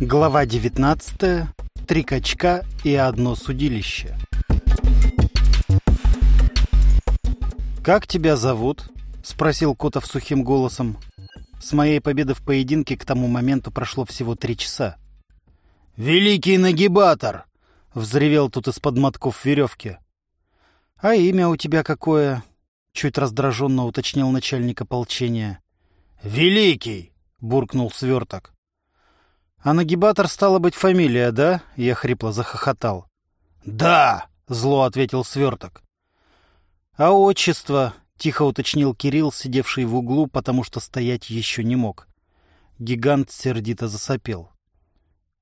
Глава 19. Три качка и одно судилище. «Как тебя зовут?» — спросил Котов сухим голосом. С моей победы в поединке к тому моменту прошло всего три часа. «Великий нагибатор!» — взревел тут из-под мотков веревки. «А имя у тебя какое?» — чуть раздраженно уточнил начальник ополчения. «Великий!» — буркнул сверток. «А нагибатор стало быть фамилия, да?» — я хрипло захохотал. «Да!» — зло ответил сверток. «А отчество?» — тихо уточнил Кирилл, сидевший в углу, потому что стоять еще не мог. Гигант сердито засопел.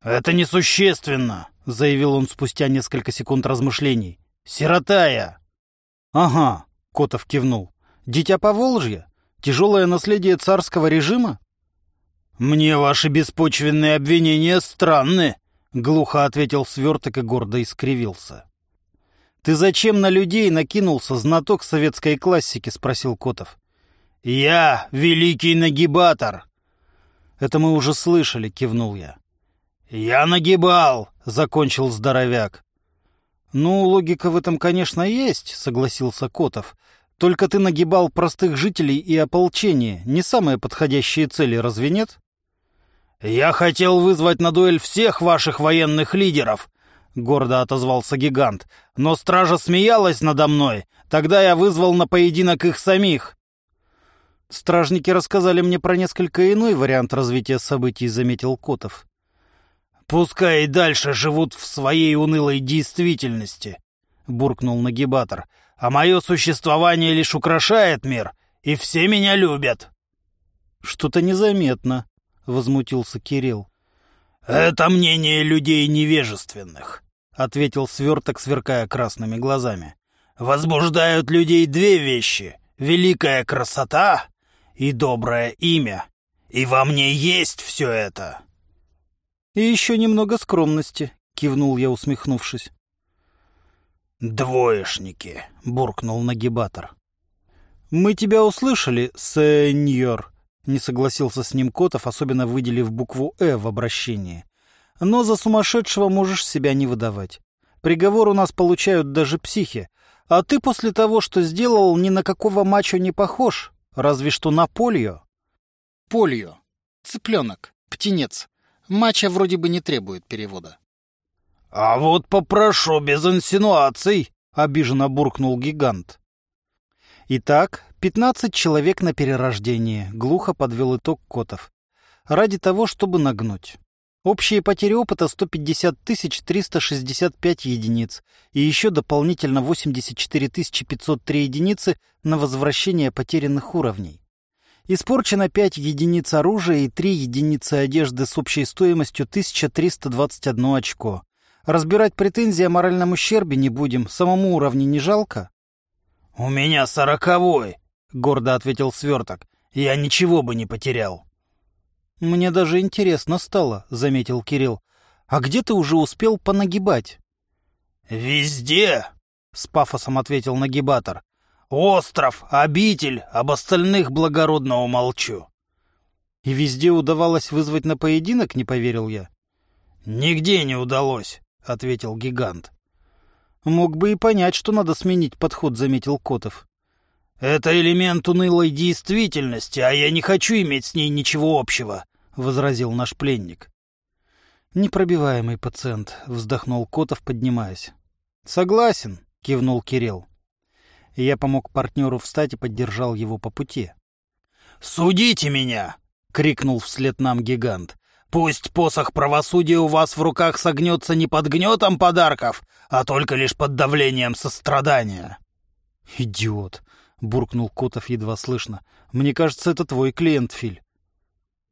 «Это несущественно!» — заявил он спустя несколько секунд размышлений. «Сиротая!» «Ага», — Котов кивнул. «Дитя Поволжья? Тяжелое наследие царского режима?» «Мне ваши беспочвенные обвинения странны», — глухо ответил сверток и гордо искривился. «Ты зачем на людей накинулся, знаток советской классики?» — спросил Котов. «Я великий нагибатор!» «Это мы уже слышали», — кивнул я. «Я нагибал!» — закончил здоровяк. «Ну, логика в этом, конечно, есть», — согласился Котов. «Только ты нагибал простых жителей и ополчение. Не самые подходящие цели, разве нет?» «Я хотел вызвать на дуэль всех ваших военных лидеров», — гордо отозвался гигант. «Но стража смеялась надо мной. Тогда я вызвал на поединок их самих». «Стражники рассказали мне про несколько иной вариант развития событий», — заметил Котов. «Пускай и дальше живут в своей унылой действительности», — буркнул нагибатор. «А мое существование лишь украшает мир, и все меня любят». «Что-то незаметно», — возмутился Кирилл. «Это мнение людей невежественных», — ответил сверток, сверкая красными глазами. «Возбуждают людей две вещи — великая красота и доброе имя. И во мне есть все это». «И еще немного скромности», — кивнул я, усмехнувшись. «Двоечники», — буркнул нагибатор. «Мы тебя услышали, сеньор», — не согласился с ним Котов, особенно выделив букву «э» в обращении. «Но за сумасшедшего можешь себя не выдавать. Приговор у нас получают даже психи. А ты после того, что сделал, ни на какого мачо не похож, разве что на польо». «Польо. Цыпленок. Птенец. Матча вроде бы не требует перевода. — А вот попрошу без инсинуаций, — обиженно буркнул гигант. Итак, пятнадцать человек на перерождение, — глухо подвел итог Котов. Ради того, чтобы нагнуть. Общие потери опыта 150 365 единиц и еще дополнительно 84 503 единицы на возвращение потерянных уровней. Испорчено 5 единиц оружия и 3 единицы одежды с общей стоимостью 1321 очко. Разбирать претензии о моральном ущербе не будем, самому уровню не жалко? — У меня сороковой, — гордо ответил сверток. — Я ничего бы не потерял. — Мне даже интересно стало, — заметил Кирилл. — А где ты уже успел понагибать? — Везде, — с пафосом ответил нагибатор. Остров, обитель, об остальных благородного молчу. И везде удавалось вызвать на поединок, не поверил я. Нигде не удалось, ответил гигант. Мог бы и понять, что надо сменить подход, заметил Котов. Это элемент унылой действительности, а я не хочу иметь с ней ничего общего, возразил наш пленник. Непробиваемый пациент, вздохнул Котов, поднимаясь. Согласен, кивнул Кирилл я помог партнеру встать и поддержал его по пути. «Судите меня!» — крикнул вслед нам гигант. «Пусть посох правосудия у вас в руках согнется не под гнетом подарков, а только лишь под давлением сострадания». «Идиот!» — буркнул Котов едва слышно. «Мне кажется, это твой клиент, Филь».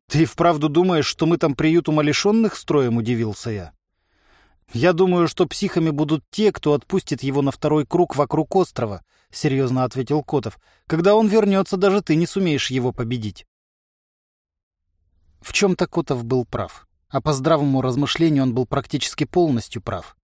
«Ты вправду думаешь, что мы там приют умалишенных строим?» — удивился я. «Я думаю, что психами будут те, кто отпустит его на второй круг вокруг острова, — серьезно ответил Котов. «Когда он вернется, даже ты не сумеешь его победить». В чем-то Котов был прав. А по здравому размышлению он был практически полностью прав.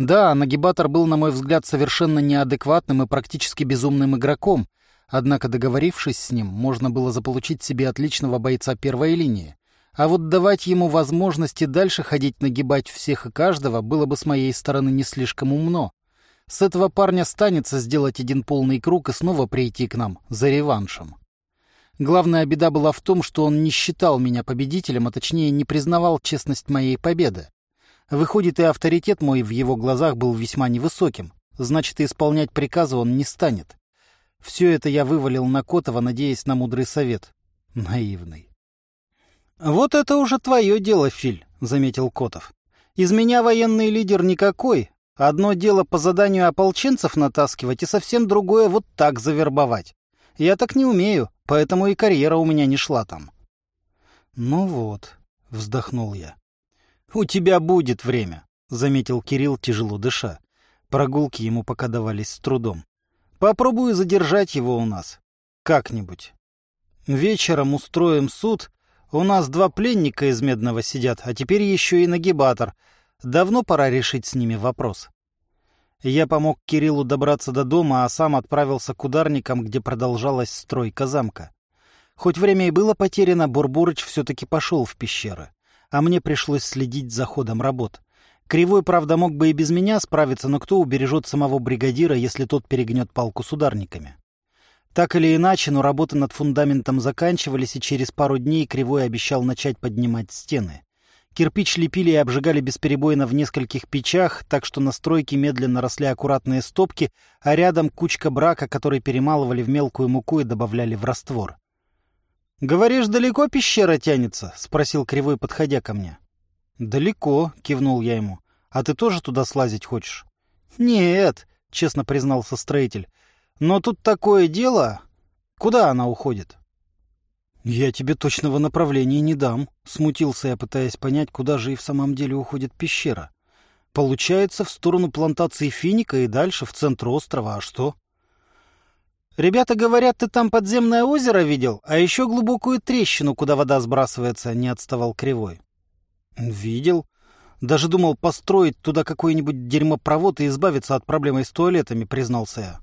Да, нагибатор был, на мой взгляд, совершенно неадекватным и практически безумным игроком, однако, договорившись с ним, можно было заполучить себе отличного бойца первой линии. А вот давать ему возможности дальше ходить нагибать всех и каждого было бы с моей стороны не слишком умно. С этого парня станется сделать один полный круг и снова прийти к нам за реваншем. Главная беда была в том, что он не считал меня победителем, а точнее не признавал честность моей победы. Выходит, и авторитет мой в его глазах был весьма невысоким. Значит, и исполнять приказы он не станет. Все это я вывалил на Котова, надеясь на мудрый совет. Наивный. «Вот это уже твое дело, Филь», — заметил Котов. «Из меня военный лидер никакой. Одно дело по заданию ополченцев натаскивать, и совсем другое вот так завербовать. Я так не умею, поэтому и карьера у меня не шла там». «Ну вот», — вздохнул я. «У тебя будет время», — заметил Кирилл, тяжело дыша. Прогулки ему пока давались с трудом. «Попробую задержать его у нас. Как-нибудь. Вечером устроим суд, у нас два пленника из Медного сидят, а теперь еще и нагибатор. Давно пора решить с ними вопрос. Я помог Кириллу добраться до дома, а сам отправился к ударникам, где продолжалась стройка замка. Хоть время и было потеряно, Бурбурыч все-таки пошел в пещеры. А мне пришлось следить за ходом работ. Кривой, правда, мог бы и без меня справиться, но кто убережет самого бригадира, если тот перегнет палку с ударниками? Так или иначе, но работы над фундаментом заканчивались, и через пару дней Кривой обещал начать поднимать стены. Кирпич лепили и обжигали бесперебойно в нескольких печах, так что на стройке медленно росли аккуратные стопки, а рядом кучка брака, который перемалывали в мелкую муку и добавляли в раствор. «Говоришь, далеко пещера тянется?» — спросил Кривой, подходя ко мне. «Далеко», — кивнул я ему. «А ты тоже туда слазить хочешь?» «Нет», — честно признался строитель. Но тут такое дело. Куда она уходит? Я тебе точного направления не дам, смутился я, пытаясь понять, куда же и в самом деле уходит пещера. Получается, в сторону плантации финика и дальше, в центр острова, а что? Ребята говорят, ты там подземное озеро видел, а еще глубокую трещину, куда вода сбрасывается, не отставал Кривой. Видел. Даже думал построить туда какой-нибудь дерьмопровод и избавиться от проблемы с туалетами, признался я.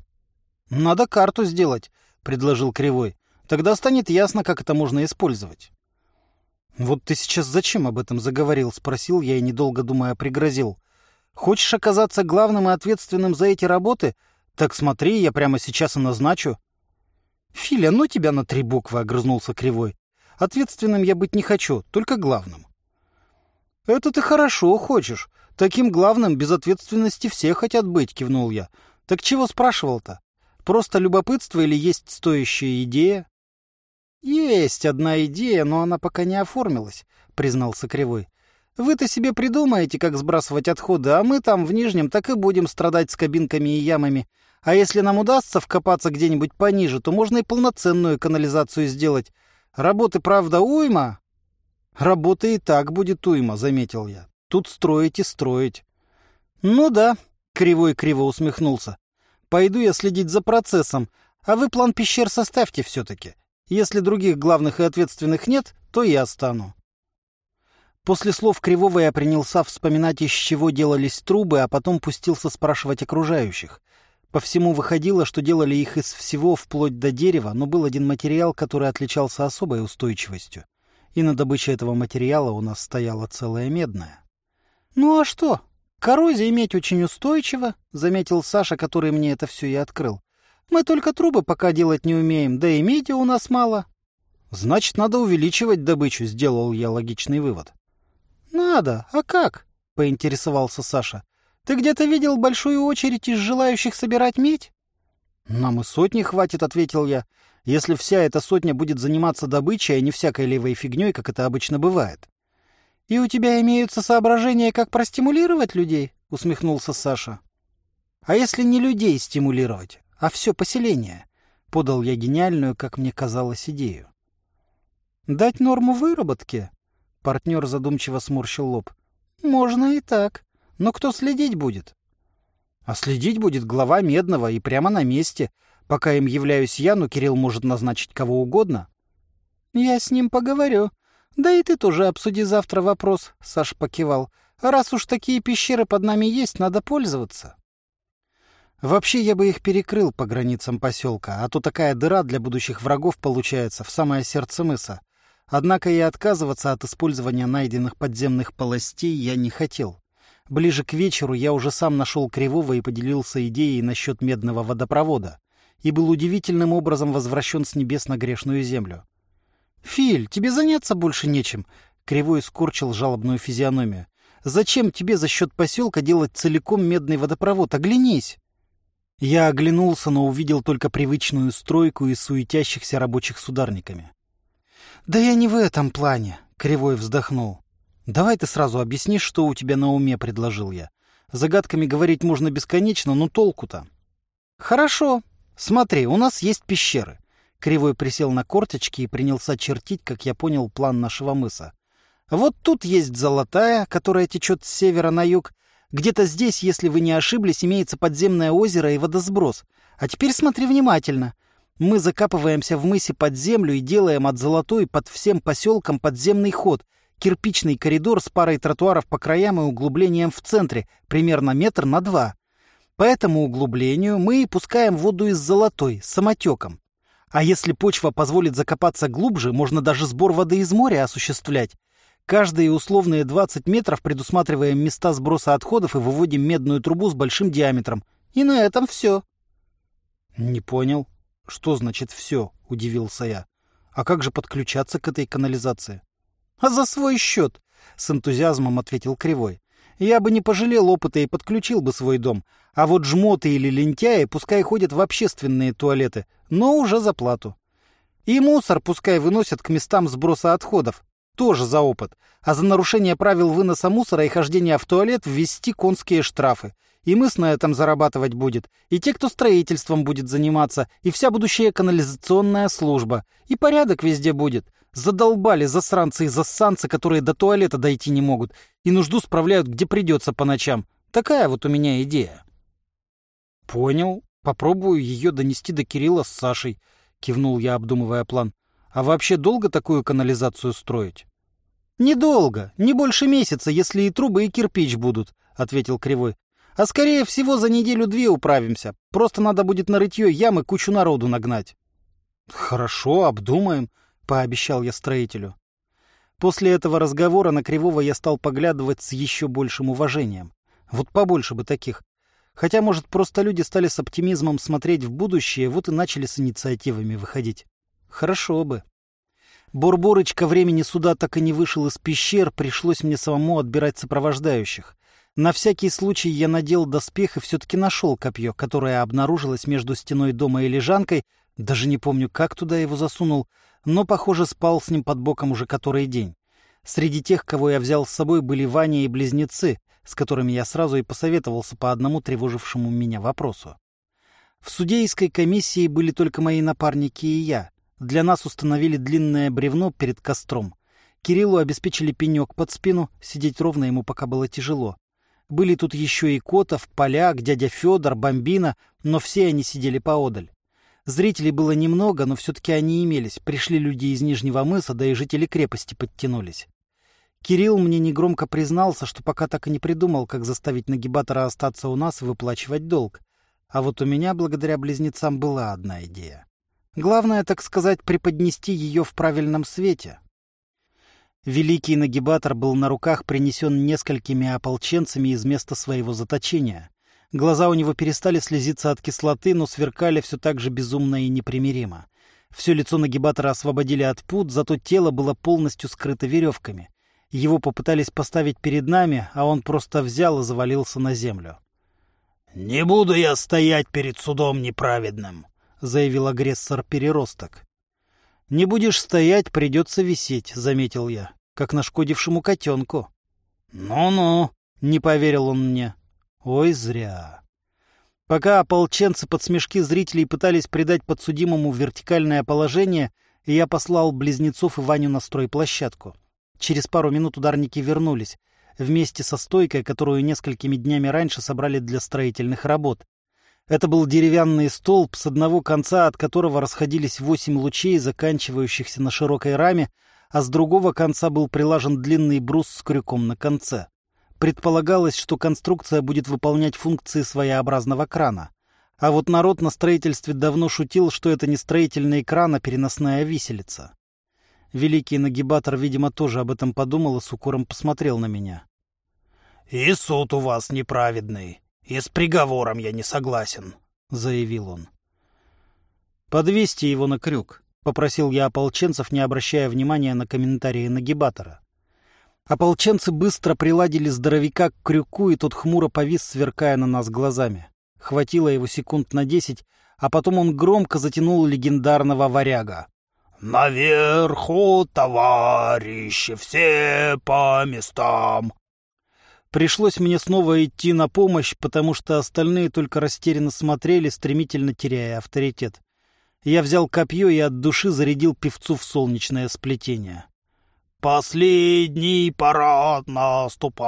«Надо карту сделать», — предложил Кривой. «Тогда станет ясно, как это можно использовать». «Вот ты сейчас зачем об этом заговорил?» — спросил я и, недолго думая, пригрозил. «Хочешь оказаться главным и ответственным за эти работы? Так смотри, я прямо сейчас и назначу». «Филя, ну тебя на три буквы!» — огрызнулся Кривой. «Ответственным я быть не хочу, только главным». «Это ты хорошо хочешь. Таким главным без ответственности все хотят быть», — кивнул я. «Так чего спрашивал-то?» Просто любопытство или есть стоящая идея? Есть одна идея, но она пока не оформилась, признался Кривой. Вы-то себе придумаете, как сбрасывать отходы, а мы там в Нижнем так и будем страдать с кабинками и ямами. А если нам удастся вкопаться где-нибудь пониже, то можно и полноценную канализацию сделать. Работы, правда, уйма. Работы и так будет уйма, заметил я. Тут строить и строить. Ну да, Кривой криво усмехнулся. Пойду я следить за процессом, а вы план пещер составьте все-таки. Если других главных и ответственных нет, то я стану. После слов Кривого я принялся вспоминать, из чего делались трубы, а потом пустился спрашивать окружающих. По всему выходило, что делали их из всего вплоть до дерева, но был один материал, который отличался особой устойчивостью. И на добыче этого материала у нас стояла целая медная. «Ну а что?» Коррозия иметь очень устойчиво, — заметил Саша, который мне это все и открыл. Мы только трубы пока делать не умеем, да и меди у нас мало. Значит, надо увеличивать добычу, — сделал я логичный вывод. Надо, а как? — поинтересовался Саша. Ты где-то видел большую очередь из желающих собирать медь? Нам и сотни хватит, — ответил я, — если вся эта сотня будет заниматься добычей, а не всякой левой фигней, как это обычно бывает. «И у тебя имеются соображения, как простимулировать людей?» — усмехнулся Саша. «А если не людей стимулировать, а все поселение?» — подал я гениальную, как мне казалось, идею. «Дать норму выработки?» — партнер задумчиво сморщил лоб. «Можно и так. Но кто следить будет?» «А следить будет глава Медного и прямо на месте. Пока им являюсь я, но Кирилл может назначить кого угодно». «Я с ним поговорю», «Да и ты тоже обсуди завтра вопрос», — Саш покивал. «Раз уж такие пещеры под нами есть, надо пользоваться». Вообще я бы их перекрыл по границам поселка, а то такая дыра для будущих врагов получается в самое сердце мыса. Однако и отказываться от использования найденных подземных полостей я не хотел. Ближе к вечеру я уже сам нашел Кривого и поделился идеей насчет медного водопровода и был удивительным образом возвращен с небес на грешную землю. «Филь, тебе заняться больше нечем», — Кривой скорчил жалобную физиономию. «Зачем тебе за счет поселка делать целиком медный водопровод? Оглянись!» Я оглянулся, но увидел только привычную стройку и суетящихся рабочих с ударниками. «Да я не в этом плане», — Кривой вздохнул. «Давай ты сразу объяснишь, что у тебя на уме», — предложил я. «Загадками говорить можно бесконечно, но толку-то». «Хорошо. Смотри, у нас есть пещеры». Кривой присел на корточки и принялся чертить, как я понял, план нашего мыса. «Вот тут есть золотая, которая течет с севера на юг. Где-то здесь, если вы не ошиблись, имеется подземное озеро и водосброс. А теперь смотри внимательно. Мы закапываемся в мысе под землю и делаем от золотой под всем поселком подземный ход — кирпичный коридор с парой тротуаров по краям и углублением в центре, примерно метр на два. По этому углублению мы и пускаем воду из золотой, с самотеком. А если почва позволит закопаться глубже, можно даже сбор воды из моря осуществлять. Каждые условные 20 метров предусматриваем места сброса отходов и выводим медную трубу с большим диаметром. И на этом все. Не понял. Что значит все? Удивился я. А как же подключаться к этой канализации? А за свой счет, с энтузиазмом ответил Кривой. Я бы не пожалел опыта и подключил бы свой дом. А вот жмоты или лентяи пускай ходят в общественные туалеты, но уже за плату. И мусор пускай выносят к местам сброса отходов. Тоже за опыт. А за нарушение правил выноса мусора и хождения в туалет ввести конские штрафы. И мыс на этом зарабатывать будет, и те, кто строительством будет заниматься, и вся будущая канализационная служба. И порядок везде будет. Задолбали засранцы и зассанцы, которые до туалета дойти не могут и нужду справляют, где придется по ночам. Такая вот у меня идея. Понял. Попробую ее донести до Кирилла с Сашей, кивнул я, обдумывая план. А вообще долго такую канализацию строить? Недолго, не больше месяца, если и трубы, и кирпич будут, ответил Кривой. А скорее всего за неделю-две управимся. Просто надо будет на рытье ямы кучу народу нагнать. Хорошо, обдумаем, пообещал я строителю. После этого разговора на Кривого я стал поглядывать с еще большим уважением. Вот побольше бы таких. Хотя, может, просто люди стали с оптимизмом смотреть в будущее, вот и начали с инициативами выходить. Хорошо бы. Бурборыч ко времени суда так и не вышел из пещер, пришлось мне самому отбирать сопровождающих. На всякий случай я надел доспех и все-таки нашел копье, которое обнаружилось между стеной дома и лежанкой, даже не помню, как туда его засунул, но, похоже, спал с ним под боком уже который день. Среди тех, кого я взял с собой, были Ваня и близнецы, с которыми я сразу и посоветовался по одному тревожившему меня вопросу. В судейской комиссии были только мои напарники и я. Для нас установили длинное бревно перед костром. Кириллу обеспечили пенек под спину, сидеть ровно ему пока было тяжело. Были тут еще и Котов, Поляк, дядя Федор, Бомбина, но все они сидели поодаль. Зрителей было немного, но все-таки они имелись. Пришли люди из Нижнего мыса, да и жители крепости подтянулись. Кирилл мне негромко признался, что пока так и не придумал, как заставить нагибатора остаться у нас и выплачивать долг. А вот у меня, благодаря близнецам, была одна идея. Главное, так сказать, преподнести ее в правильном свете. Великий нагибатор был на руках принесен несколькими ополченцами из места своего заточения. Глаза у него перестали слезиться от кислоты, но сверкали все так же безумно и непримиримо. Все лицо нагибатора освободили от пут, зато тело было полностью скрыто веревками. Его попытались поставить перед нами, а он просто взял и завалился на землю. «Не буду я стоять перед судом неправедным», — заявил агрессор-переросток. «Не будешь стоять, придется висеть», — заметил я, как нашкодившему котенку. «Ну-ну», — не поверил он мне. Ой, зря. Пока ополченцы под смешки зрителей пытались придать подсудимому вертикальное положение, я послал близнецов и Ваню на стройплощадку. Через пару минут ударники вернулись, вместе со стойкой, которую несколькими днями раньше собрали для строительных работ. Это был деревянный столб, с одного конца от которого расходились восемь лучей, заканчивающихся на широкой раме, а с другого конца был прилажен длинный брус с крюком на конце. Предполагалось, что конструкция будет выполнять функции своеобразного крана. А вот народ на строительстве давно шутил, что это не строительный кран, а переносная виселица. Великий нагибатор, видимо, тоже об этом подумал и с укором посмотрел на меня. «И суд у вас неправедный, и с приговором я не согласен», — заявил он. «Подвесьте его на крюк», — попросил я ополченцев, не обращая внимания на комментарии нагибатора. Ополченцы быстро приладили здоровяка к крюку, и тот хмуро повис, сверкая на нас глазами. Хватило его секунд на десять, а потом он громко затянул легендарного варяга. «Наверху, товарищи, все по местам!» Пришлось мне снова идти на помощь, потому что остальные только растерянно смотрели, стремительно теряя авторитет. Я взял копье и от души зарядил певцу в солнечное сплетение. Последний парад наступает,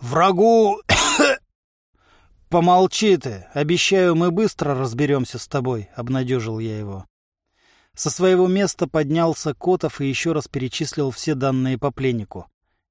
врагу... Помолчи ты, обещаю, мы быстро разберемся с тобой, — обнадежил я его. Со своего места поднялся Котов и еще раз перечислил все данные по пленнику.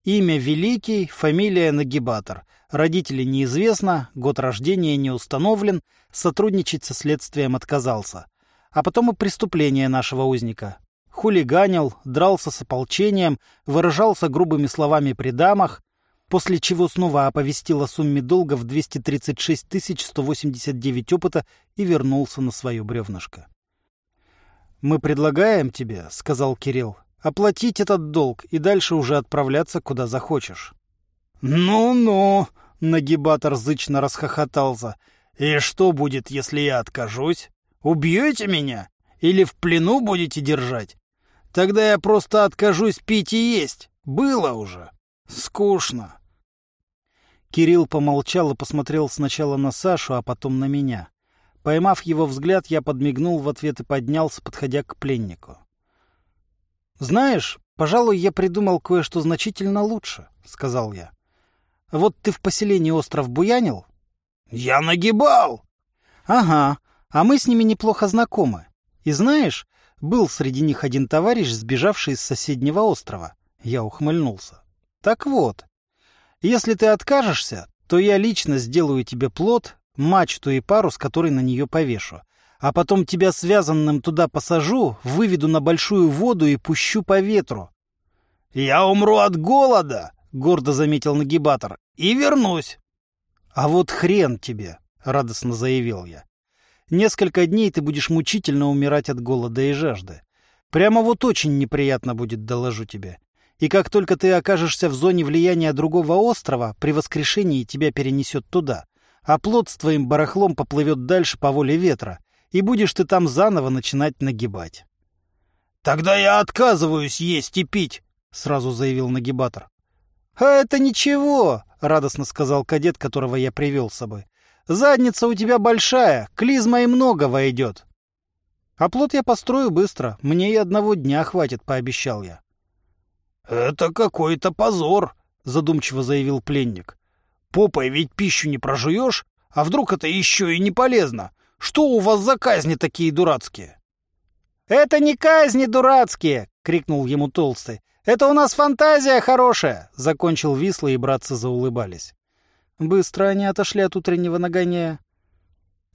Имя Великий, фамилия Нагибатор. Родители неизвестно, год рождения не установлен, сотрудничать со следствием отказался. А потом и преступление нашего узника хулиганил, дрался с ополчением, выражался грубыми словами при дамах, после чего снова оповестил о сумме долга в 236 189 опыта и вернулся на свое бревнышко. «Мы предлагаем тебе, — сказал Кирилл, — оплатить этот долг и дальше уже отправляться куда захочешь». «Ну-ну!» — нагибатор зычно расхохотался. «И что будет, если я откажусь? Убьете меня? Или в плену будете держать? Тогда я просто откажусь пить и есть. Было уже. Скучно. Кирилл помолчал и посмотрел сначала на Сашу, а потом на меня. Поймав его взгляд, я подмигнул в ответ и поднялся, подходя к пленнику. «Знаешь, пожалуй, я придумал кое-что значительно лучше», — сказал я. «Вот ты в поселении остров буянил?» «Я нагибал!» «Ага, а мы с ними неплохо знакомы. И знаешь, был среди них один товарищ, сбежавший из соседнего острова. Я ухмыльнулся. Так вот, если ты откажешься, то я лично сделаю тебе плод, мачту и парус, который на нее повешу. А потом тебя связанным туда посажу, выведу на большую воду и пущу по ветру. — Я умру от голода, — гордо заметил нагибатор, — и вернусь. — А вот хрен тебе, — радостно заявил я. Несколько дней ты будешь мучительно умирать от голода и жажды. Прямо вот очень неприятно будет, доложу тебе. И как только ты окажешься в зоне влияния другого острова, при воскрешении тебя перенесет туда, а плод с твоим барахлом поплывет дальше по воле ветра, и будешь ты там заново начинать нагибать. — Тогда я отказываюсь есть и пить, — сразу заявил нагибатор. — А это ничего, — радостно сказал кадет, которого я привел с собой. Задница у тебя большая, клизма и много войдет. А плод я построю быстро, мне и одного дня хватит, пообещал я. Это какой-то позор, задумчиво заявил пленник. Попой ведь пищу не прожуешь, а вдруг это еще и не полезно? Что у вас за казни такие дурацкие? Это не казни дурацкие, крикнул ему толстый. Это у нас фантазия хорошая, закончил Висла и братцы заулыбались. Быстро они отошли от утреннего нагоняя.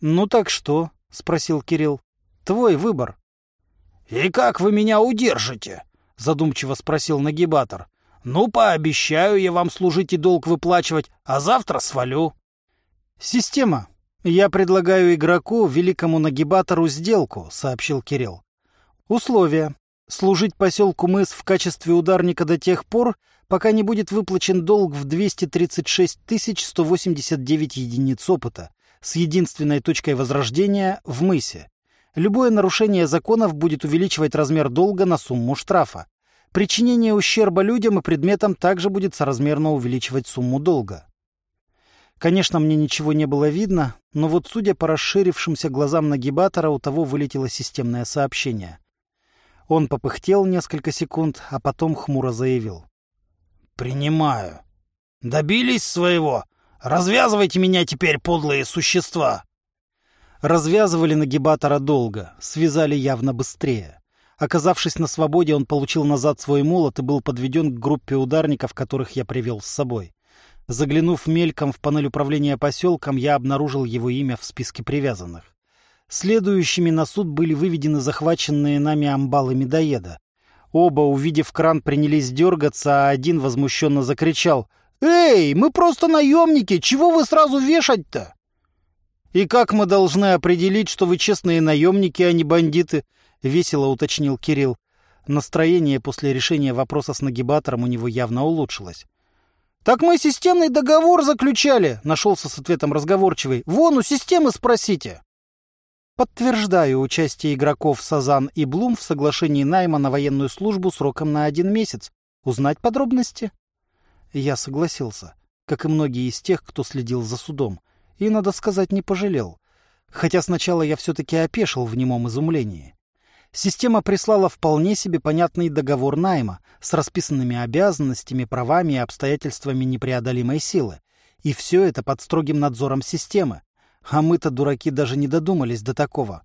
«Ну так что?» — спросил Кирилл. «Твой выбор». «И как вы меня удержите?» — задумчиво спросил нагибатор. «Ну, пообещаю я вам служить и долг выплачивать, а завтра свалю». «Система. Я предлагаю игроку, великому нагибатору, сделку», — сообщил Кирилл. «Условия. Служить поселку Мыс в качестве ударника до тех пор, пока не будет выплачен долг в 236 189 единиц опыта с единственной точкой возрождения в мысе. Любое нарушение законов будет увеличивать размер долга на сумму штрафа. Причинение ущерба людям и предметам также будет соразмерно увеличивать сумму долга. Конечно, мне ничего не было видно, но вот судя по расширившимся глазам нагибатора, у того вылетело системное сообщение. Он попыхтел несколько секунд, а потом хмуро заявил. «Принимаю. Добились своего? Развязывайте меня теперь, подлые существа!» Развязывали нагибатора долго, связали явно быстрее. Оказавшись на свободе, он получил назад свой молот и был подведен к группе ударников, которых я привел с собой. Заглянув мельком в панель управления поселком, я обнаружил его имя в списке привязанных. Следующими на суд были выведены захваченные нами амбалы медоеда. Оба, увидев кран, принялись дергаться, а один возмущенно закричал. «Эй, мы просто наемники! Чего вы сразу вешать-то?» «И как мы должны определить, что вы честные наемники, а не бандиты?» — весело уточнил Кирилл. Настроение после решения вопроса с нагибатором у него явно улучшилось. «Так мы системный договор заключали!» — нашелся с ответом разговорчивый. «Вон у системы спросите!» Подтверждаю участие игроков Сазан и Блум в соглашении найма на военную службу сроком на один месяц. Узнать подробности? Я согласился, как и многие из тех, кто следил за судом. И, надо сказать, не пожалел. Хотя сначала я все-таки опешил в немом изумлении. Система прислала вполне себе понятный договор найма с расписанными обязанностями, правами и обстоятельствами непреодолимой силы. И все это под строгим надзором системы, а мы-то, дураки, даже не додумались до такого.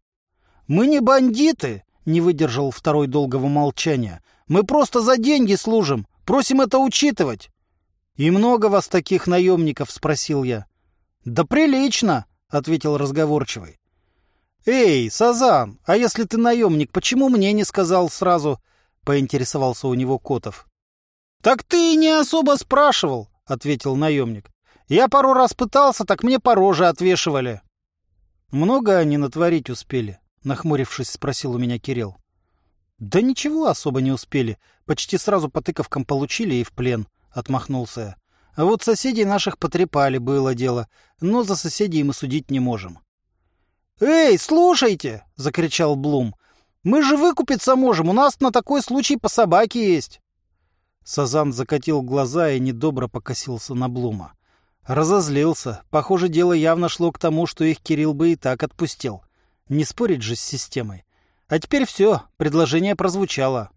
«Мы не бандиты!» — не выдержал второй долгого молчания. «Мы просто за деньги служим. Просим это учитывать». «И много вас таких наемников?» — спросил я. «Да прилично!» — ответил разговорчивый. «Эй, Сазан, а если ты наемник, почему мне не сказал сразу?» — поинтересовался у него Котов. «Так ты и не особо спрашивал», — ответил наемник. Я пару раз пытался, так мне по роже отвешивали. Много они натворить успели? Нахмурившись, спросил у меня Кирилл. Да ничего особо не успели. Почти сразу по тыковкам получили и в плен, отмахнулся я. А вот соседей наших потрепали, было дело. Но за соседей мы судить не можем. «Эй, слушайте!» — закричал Блум. «Мы же выкупиться можем, у нас на такой случай по собаке есть!» Сазан закатил глаза и недобро покосился на Блума. Разозлился. Похоже, дело явно шло к тому, что их Кирилл бы и так отпустил. Не спорить же с системой. А теперь все, предложение прозвучало.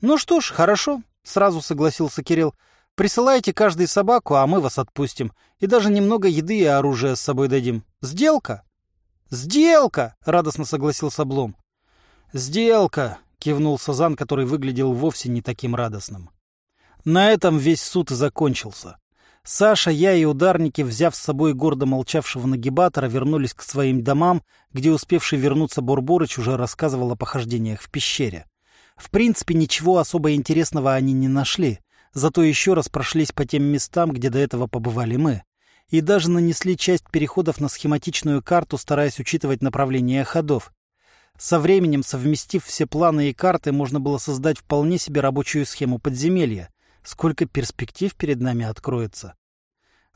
«Ну что ж, хорошо», — сразу согласился Кирилл. «Присылайте каждый собаку, а мы вас отпустим. И даже немного еды и оружия с собой дадим. Сделка?» «Сделка!» — радостно согласился Блом. «Сделка!» — кивнул Сазан, который выглядел вовсе не таким радостным. На этом весь суд закончился. Саша, я и ударники, взяв с собой гордо молчавшего нагибатора, вернулись к своим домам, где успевший вернуться Бурборыч уже рассказывал о похождениях в пещере. В принципе, ничего особо интересного они не нашли, зато еще раз прошлись по тем местам, где до этого побывали мы. И даже нанесли часть переходов на схематичную карту, стараясь учитывать направление ходов. Со временем, совместив все планы и карты, можно было создать вполне себе рабочую схему подземелья. Сколько перспектив перед нами откроется.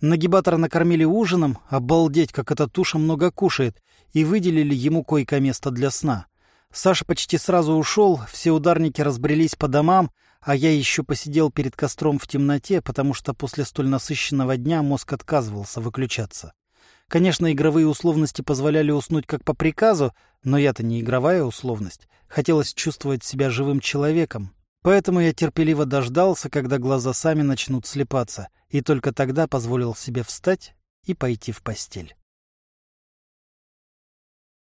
Нагибатора накормили ужином, обалдеть, как эта туша много кушает, и выделили ему койко-место для сна. Саша почти сразу ушел, все ударники разбрелись по домам, а я еще посидел перед костром в темноте, потому что после столь насыщенного дня мозг отказывался выключаться. Конечно, игровые условности позволяли уснуть как по приказу, но я-то не игровая условность. Хотелось чувствовать себя живым человеком, Поэтому я терпеливо дождался, когда глаза сами начнут слепаться, и только тогда позволил себе встать и пойти в постель.